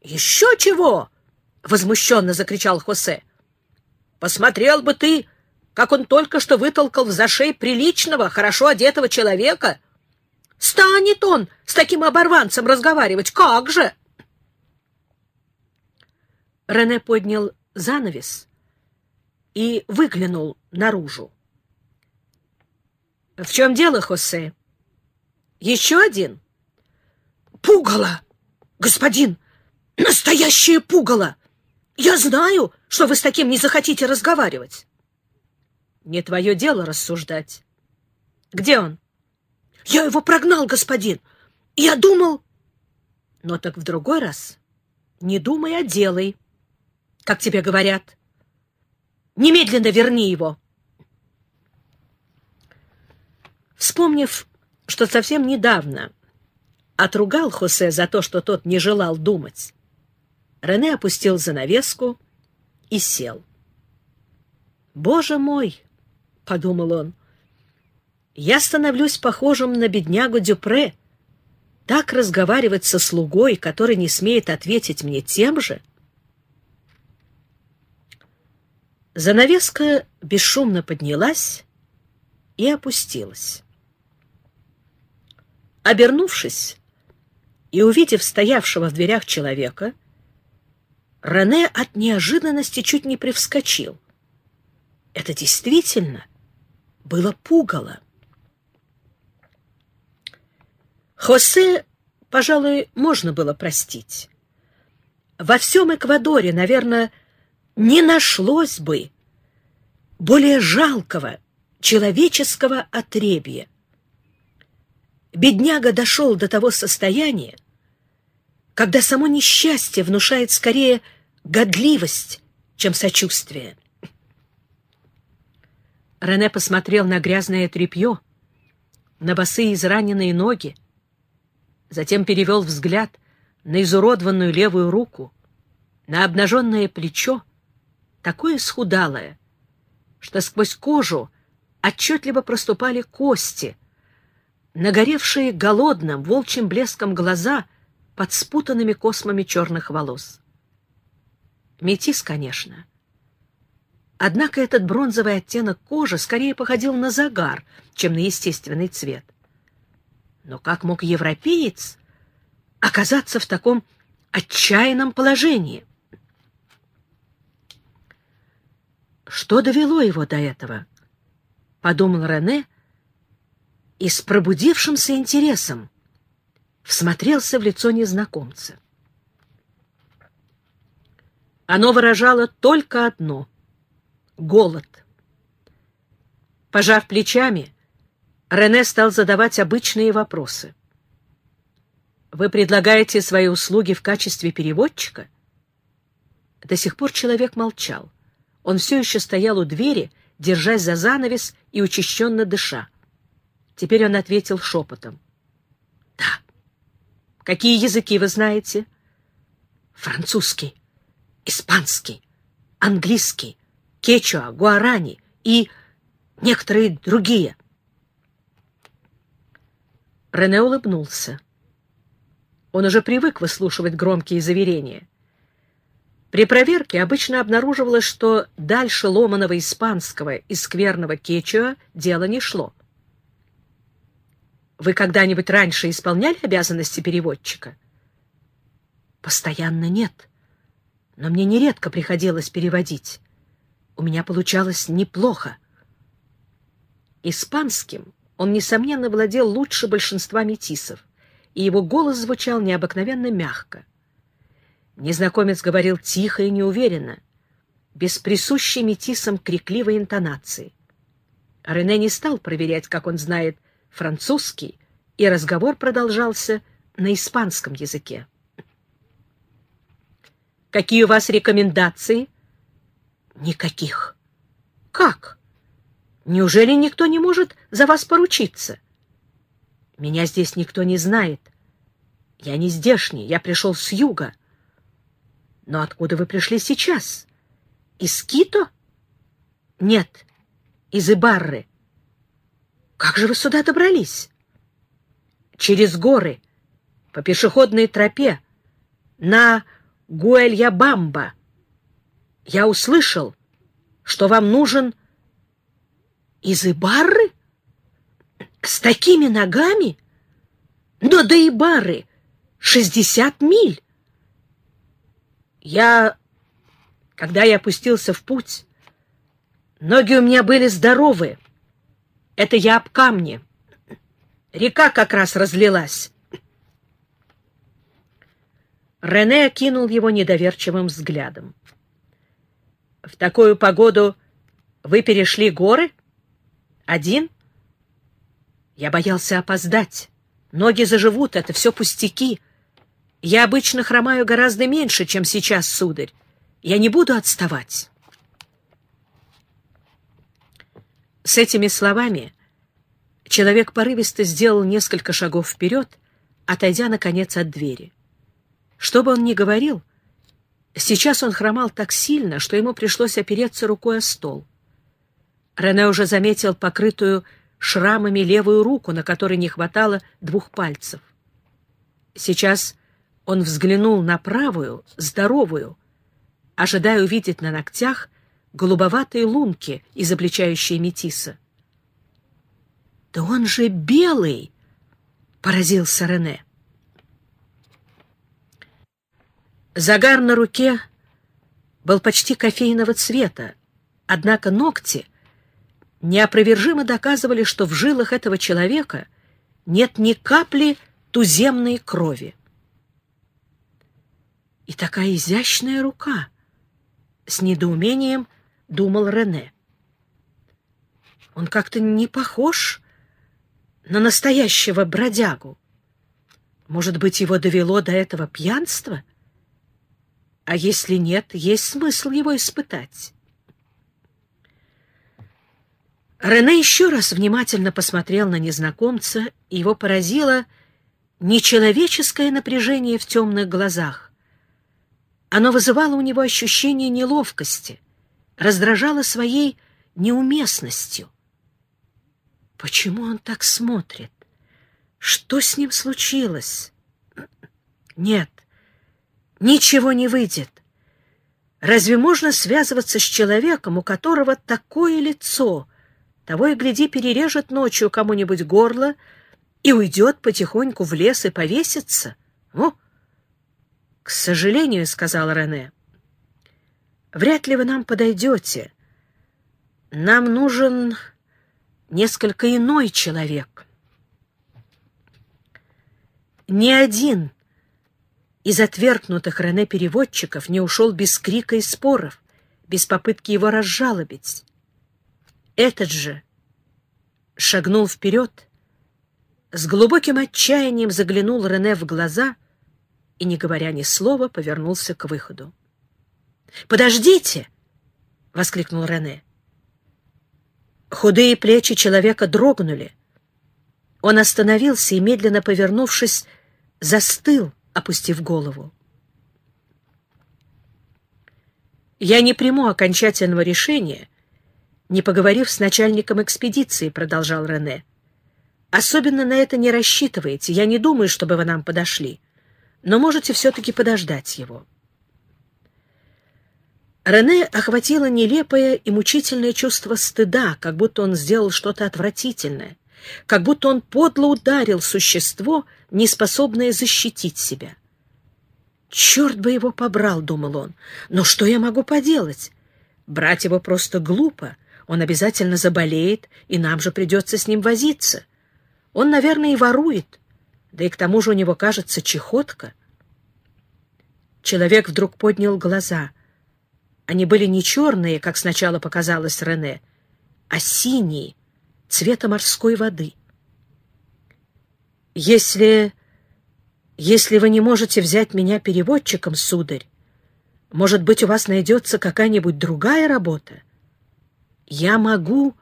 Еще чего? возмущенно закричал Хосе. Посмотрел бы ты, как он только что вытолкал в зашей приличного, хорошо одетого человека. Станет он с таким оборванцем разговаривать, как же? Рене поднял занавес и выглянул наружу. — В чем дело, Хосе? — Еще один? — Пугало, господин, настоящее пугало. Я знаю, что вы с таким не захотите разговаривать. — Не твое дело рассуждать. — Где он? — Я его прогнал, господин. Я думал... — Но так в другой раз не думай, а делай, как тебе говорят. Немедленно верни его. Вспомнив, что совсем недавно отругал Хосе за то, что тот не желал думать, Рене опустил занавеску и сел. «Боже мой!» — подумал он. «Я становлюсь похожим на беднягу Дюпре. Так разговаривать со слугой, который не смеет ответить мне тем же?» Занавеска бесшумно поднялась и опустилась. Обернувшись и увидев стоявшего в дверях человека, Рене от неожиданности чуть не привскочил. Это действительно было пугало. Хосе, пожалуй, можно было простить. Во всем Эквадоре, наверное, не нашлось бы более жалкого человеческого отребья. Бедняга дошел до того состояния, когда само несчастье внушает скорее годливость, чем сочувствие. Рене посмотрел на грязное тряпье, на босые израненные ноги, затем перевел взгляд на изуродованную левую руку, на обнаженное плечо, такое схудалое, что сквозь кожу отчетливо проступали кости, нагоревшие голодным волчьим блеском глаза под спутанными космами черных волос. Метис, конечно. Однако этот бронзовый оттенок кожи скорее походил на загар, чем на естественный цвет. Но как мог европеец оказаться в таком отчаянном положении? Что довело его до этого? — подумал Рене и с пробудившимся интересом всмотрелся в лицо незнакомца. Оно выражало только одно — голод. Пожав плечами, Рене стал задавать обычные вопросы. «Вы предлагаете свои услуги в качестве переводчика?» До сих пор человек молчал. Он все еще стоял у двери, держась за занавес и учащенно дыша. Теперь он ответил шепотом. — Какие языки вы знаете? — Французский, испанский, английский, кечуа, гуарани и некоторые другие. Рене улыбнулся. Он уже привык выслушивать громкие заверения. При проверке обычно обнаруживалось, что дальше ломаного испанского и скверного кечуа дело не шло. Вы когда-нибудь раньше исполняли обязанности переводчика? Постоянно нет. Но мне нередко приходилось переводить. У меня получалось неплохо. Испанским он, несомненно, владел лучше большинства метисов, и его голос звучал необыкновенно мягко. Незнакомец говорил тихо и неуверенно, без присущей метисам крикливой интонации. Рене не стал проверять, как он знает французский, и разговор продолжался на испанском языке. «Какие у вас рекомендации?» «Никаких». «Как? Неужели никто не может за вас поручиться?» «Меня здесь никто не знает. Я не здешний, я пришел с юга». Но откуда вы пришли сейчас? Из Кито? Нет, из Ибарры. Как же вы сюда добрались? Через горы, по пешеходной тропе, на Гуэлья-Бамба. Я услышал, что вам нужен из Ибарры? С такими ногами? Но до Ибары шестьдесят миль. Я, когда я опустился в путь, ноги у меня были здоровы. Это я об камне. Река как раз разлилась. Рене окинул его недоверчивым взглядом. — В такую погоду вы перешли горы? Один? Я боялся опоздать. Ноги заживут, это все пустяки. Я обычно хромаю гораздо меньше, чем сейчас, сударь. Я не буду отставать. С этими словами человек порывисто сделал несколько шагов вперед, отойдя, наконец, от двери. Что бы он ни говорил, сейчас он хромал так сильно, что ему пришлось опереться рукой о стол. Рене уже заметил покрытую шрамами левую руку, на которой не хватало двух пальцев. Сейчас он взглянул на правую, здоровую, ожидая увидеть на ногтях голубоватые лунки, изобличающие метиса. «Да он же белый!» — поразился Рене. Загар на руке был почти кофейного цвета, однако ногти неопровержимо доказывали, что в жилах этого человека нет ни капли туземной крови. И такая изящная рука! С недоумением думал Рене. Он как-то не похож на настоящего бродягу. Может быть, его довело до этого пьянства? А если нет, есть смысл его испытать. Рене еще раз внимательно посмотрел на незнакомца, и его поразило нечеловеческое напряжение в темных глазах. Оно вызывало у него ощущение неловкости, раздражало своей неуместностью. Почему он так смотрит? Что с ним случилось? Нет, Ничего не выйдет. Разве можно связываться с человеком, у которого такое лицо? Того и гляди, перережет ночью кому-нибудь горло и уйдет потихоньку в лес и повесится? О, к сожалению, — сказал Рене, — вряд ли вы нам подойдете. Нам нужен несколько иной человек. Ни один из отвергнутых Рене переводчиков не ушел без крика и споров, без попытки его разжалобить. Этот же шагнул вперед, с глубоким отчаянием заглянул Рене в глаза и, не говоря ни слова, повернулся к выходу. «Подождите!» — воскликнул Рене. Худые плечи человека дрогнули. Он остановился и, медленно повернувшись, застыл, опустив голову. «Я не приму окончательного решения, не поговорив с начальником экспедиции», — продолжал Рене. «Особенно на это не рассчитывайте. Я не думаю, чтобы вы нам подошли. Но можете все-таки подождать его». Рене охватило нелепое и мучительное чувство стыда, как будто он сделал что-то отвратительное, как будто он подло ударил существо, неспособное защитить себя. «Черт бы его побрал!» — думал он. «Но что я могу поделать? Брать его просто глупо. Он обязательно заболеет, и нам же придется с ним возиться. Он, наверное, и ворует. Да и к тому же у него, кажется, чехотка». Человек вдруг поднял глаза. Они были не черные, как сначала показалось Рене, а синие, цвета морской воды. «Если если вы не можете взять меня переводчиком, сударь, может быть, у вас найдется какая-нибудь другая работа? Я могу